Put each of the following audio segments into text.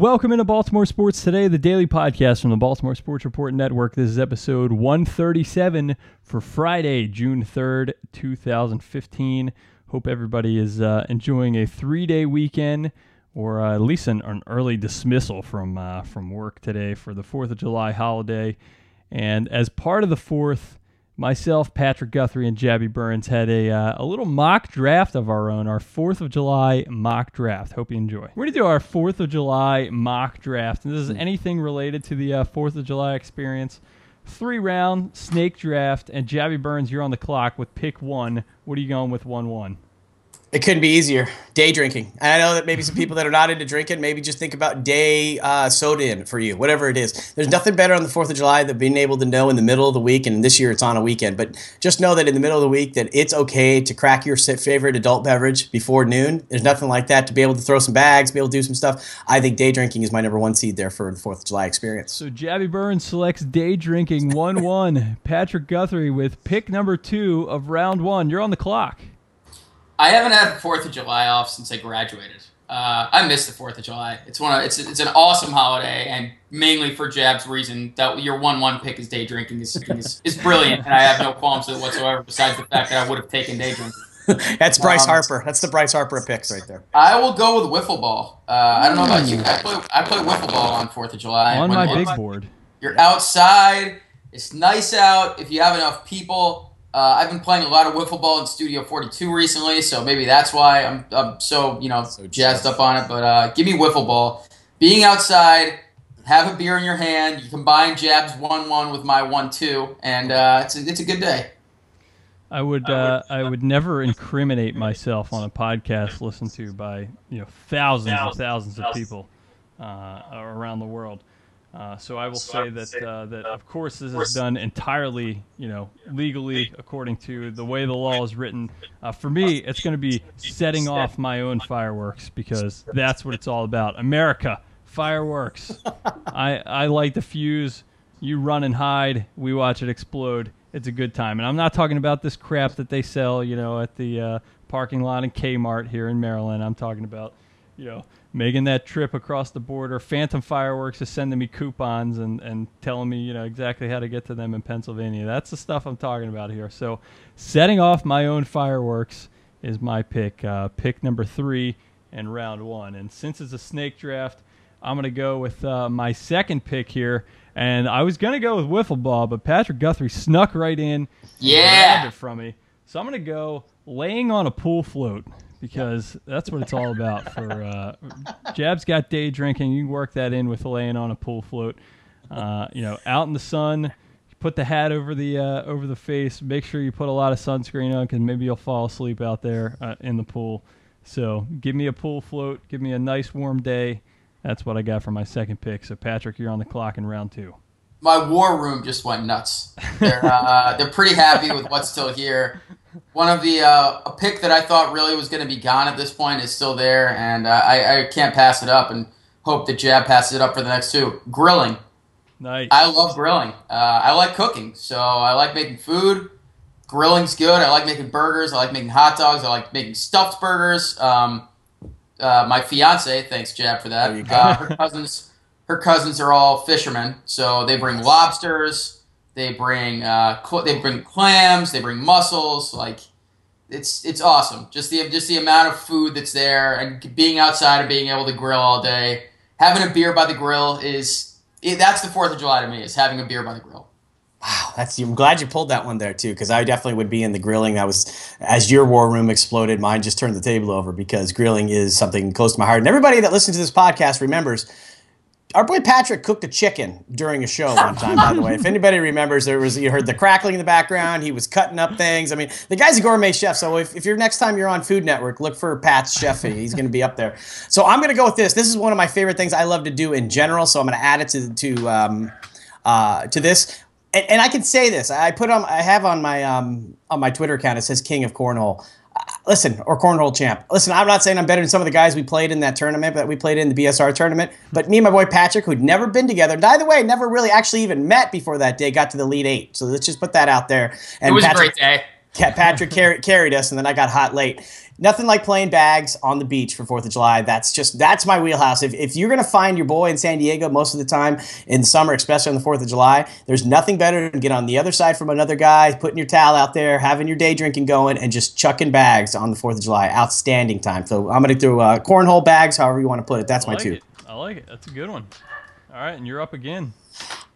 Welcome into Baltimore Sports Today, the daily podcast from the Baltimore Sports Report Network. This is episode 137 for Friday, June 3rd, 2015. Hope everybody is uh, enjoying a three day weekend or uh, at least an, an, early dismissal from, uh, from work today for the 4th of July holiday. And as part of the 4th, myself, Patrick Guthrie, and Jabby Burns had a, uh, a little mock draft of our own, our 4th of July mock draft. Hope you enjoy. We're going to do our 4th of July mock draft. And this is anything related to the uh, 4th of July experience. Three round snake draft. And Jabby Burns, you're on the clock with pick one. What are you going with 1 1? It couldn't be easier. Day drinking. And I know that maybe some people that are not into drinking, maybe just think about day uh, soda in for you, whatever it is. There's nothing better on the 4th of July than being able to know in the middle of the week, and this year it's on a weekend, but just know that in the middle of the week that it's okay to crack your favorite adult beverage before noon. There's nothing like that to be able to throw some bags, be able to do some stuff. I think day drinking is my number one seed there for the 4th of July experience. So Jabby Burns selects day drinking 1 1. Patrick Guthrie with pick number two of round one. You're on the clock. I haven't had Fourth of July off since I graduated. Uh, I miss the Fourth of July. It's one of it's it's an awesome holiday, and mainly for Jab's reason that your one one pick is day drinking is, is, is brilliant, and I have no qualms with it whatsoever. Besides the fact that I would have taken day drinking. That's Bryce um, Harper. That's the Bryce Harper picks right there. I will go with wiffle ball. Uh, I don't know about you. I play I play wiffle ball on Fourth of July. On my big board. You're outside. It's nice out. If you have enough people, uh, I've been playing a lot of wiffle ball in Studio 42 recently, so maybe that's why I'm, I'm so you know so jazzed up on it. But uh, give me wiffle ball. Being outside, have a beer in your hand. You combine Jab's one one with my one two, and uh, it's a, it's a good day. I would uh, I would never incriminate myself on a podcast listened to by you know thousands and thousands of people uh, around the world. Uh, so I will say that uh, that of course this is done entirely, you know, legally according to the way the law is written. Uh, for me, it's going to be setting off my own fireworks because that's what it's all about. America, fireworks. I I light the fuse. You run and hide. We watch it explode. It's a good time, and I'm not talking about this crap that they sell, you know, at the uh, parking lot in Kmart here in Maryland. I'm talking about, you know making that trip across the border. Phantom Fireworks is sending me coupons and, and telling me, you know, exactly how to get to them in Pennsylvania. That's the stuff I'm talking about here. So, setting off my own fireworks is my pick. Uh, pick number three in round one. And since it's a snake draft, I'm going to go with uh, my second pick here. And I was going to go with wiffle ball, but Patrick Guthrie snuck right in. Yeah. it from me. So I'm going to go laying on a pool float because that's what it's all about. For uh, Jab's got day drinking, you work that in with laying on a pool float. Uh, you know, out in the sun, put the hat over the uh, over the face. Make sure you put a lot of sunscreen on, because maybe you'll fall asleep out there uh, in the pool. So give me a pool float. Give me a nice warm day. That's what I got for my second pick. So Patrick, you're on the clock in round two. My war room just went nuts. They're uh, they're pretty happy with what's still here one of the uh, a pick that I thought really was going to be gone at this point is still there, and uh, I, I can't pass it up. And hope that Jab passes it up for the next two. Grilling. Nice. I love grilling. Uh, I like cooking, so I like making food. Grilling's good. I like making burgers. I like making hot dogs. I like making stuffed burgers. Um, uh, my fiance, thanks Jab for that. Uh, her cousins, her cousins are all fishermen, so they bring lobsters they bring uh, cl- they bring clams. They bring mussels. Like it's it's awesome. Just the just the amount of food that's there, and being outside and being able to grill all day. Having a beer by the grill is it, that's the Fourth of July to me. Is having a beer by the grill. Wow, that's I'm glad you pulled that one there too, because I definitely would be in the grilling. That was as your war room exploded, mine just turned the table over because grilling is something close to my heart. And everybody that listens to this podcast remembers our boy Patrick cooked a chicken during a show one time, by the way. If anybody remembers, there was you heard the crackling in the background. He was cutting up things. I mean, the guy's a gourmet chef. So if, if you're next time you're on Food Network, look for Pat's chef. He's going to be up there. So I'm going to go with this. This is one of my favorite things I love to do in general. So I'm going to add it to to um, uh, to this. And, and, I can say this. I put on. I have on my um, on my Twitter account. It says King of Cornhole listen, or cornhole champ. Listen, I'm not saying I'm better than some of the guys we played in that tournament that we played in the BSR tournament, but me and my boy Patrick, who'd never been together, by the way, never really actually even met before that day, got to the lead eight. So let's just put that out there. And it was Patrick, a great day. Patrick carried, carried us, and then I got hot late. nothing like playing bags on the beach for Fourth of July. That's just that's my wheelhouse. If, if you're gonna find your boy in San Diego most of the time in the summer, especially on the Fourth of July, there's nothing better than get on the other side from another guy, putting your towel out there, having your day drinking going, and just chucking bags on the Fourth of July. Outstanding time. So I'm gonna do uh, cornhole bags, however you want to put it. That's I my two. It. I like it. That's a good one. All right, and you're up again.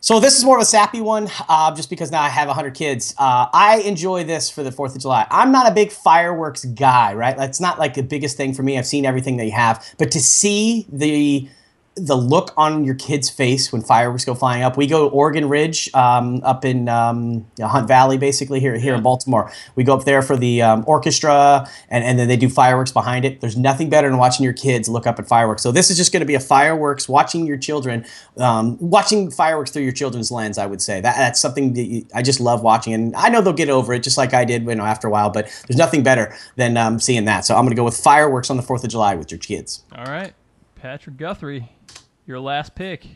So this is more of a sappy one, uh, just because now I have 100 kids. Uh, I enjoy this for the 4th of July. I'm not a big fireworks guy, right? That's not like the biggest thing for me. I've seen everything you have. But to see the the look on your kid's face when fireworks go flying up. We go to Oregon Ridge um, up in um, you know, Hunt Valley, basically here here in Baltimore. We go up there for the um, orchestra, and, and then they do fireworks behind it. There's nothing better than watching your kids look up at fireworks. So this is just going to be a fireworks, watching your children, um, watching fireworks through your children's lens. I would say that that's something that you, I just love watching, and I know they'll get over it just like I did, you know, after a while. But there's nothing better than um, seeing that. So I'm going to go with fireworks on the Fourth of July with your kids. All right, Patrick Guthrie, your last pick.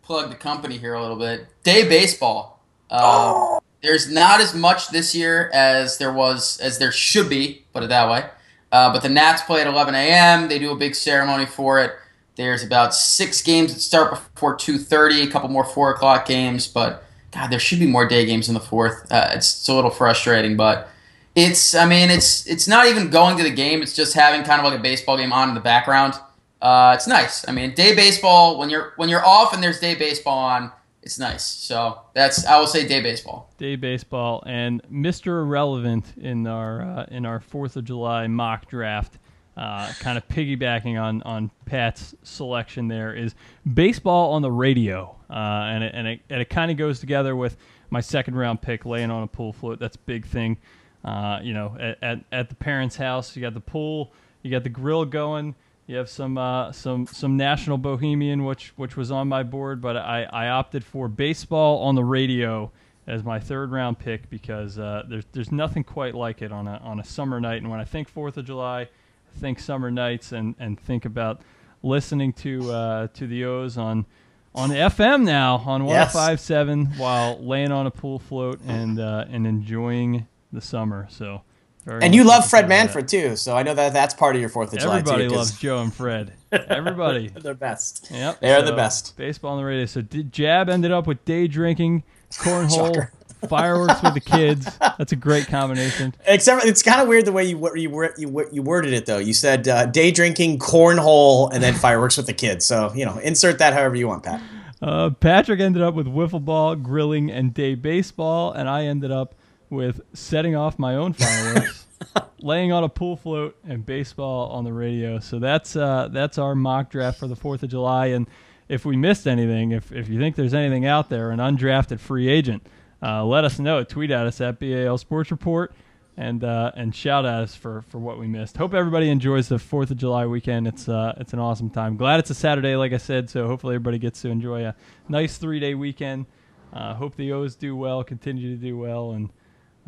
Plug the company here a little bit. Day baseball. Uh, There's not as much this year as there was as there should be. Put it that way. Uh, but the Nats play at 11 a.m. They do a big ceremony for it. There's about six games that start before 2:30. A couple more four o'clock games, but God, there should be more day games in the fourth. Uh, it's, it's a little frustrating, but it's. I mean, it's it's not even going to the game. It's just having kind of like a baseball game on in the background. Uh, it's nice. I mean, day baseball when you're when you're off and there's day baseball on, it's nice. So that's I will say day baseball. Day baseball and Mr. Irrelevant in our uh, in our Fourth of July mock draft. Uh, kind of piggybacking on, on Pat's selection there is baseball on the radio, uh, and it, and it, and it kind of goes together with my second round pick laying on a pool float. That's a big thing. Uh, you know, at, at, at the parents' house, you got the pool, you got the grill going, you have some uh, some some national bohemian, which which was on my board, but I, I opted for baseball on the radio as my third round pick because uh, there's there's nothing quite like it on a on a summer night. And when I think Fourth of July, I think summer nights and, and think about listening to uh, to the O's on on FM now on Yes. 105.7 while laying on a pool float and uh, and enjoying the summer. So. Very And you love Fred. Manfra too, so I know that that's part of your Fourth of July Everybody too. loves Joe and Fred. Everybody. They're best. Yep. They are the best. Baseball on the radio. So did Jab ended up with day drinking, cornhole, fireworks with the kids. That's a great combination. Except it's kind of weird the way you you you, you worded it though. You said uh, day drinking, cornhole, and then fireworks with the kids. So you know, insert that however you want, Pat. Uh, Patrick ended up with wiffle ball, grilling, and day baseball, and I ended up with setting off my own fireworks, laying on a pool float, and baseball on the radio. So that's uh, that's our mock draft for the Fourth of July. And if we missed anything, if if you think there's anything out there, an undrafted free agent, uh, let us know. Tweet at us at BAL Sports Report. And uh, and shout at us for, for what we missed. Hope everybody enjoys the Fourth of July weekend. It's uh, it's an awesome time. Glad it's a Saturday, like I said. So hopefully everybody gets to enjoy a nice three day weekend. Uh, hope the O's do well, continue to do well, and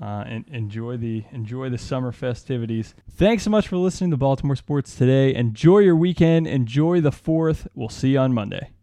uh, and enjoy the enjoy the summer festivities. Thanks so much for listening to Baltimore Sports today. Enjoy your weekend. Enjoy the Fourth. We'll see you on Monday.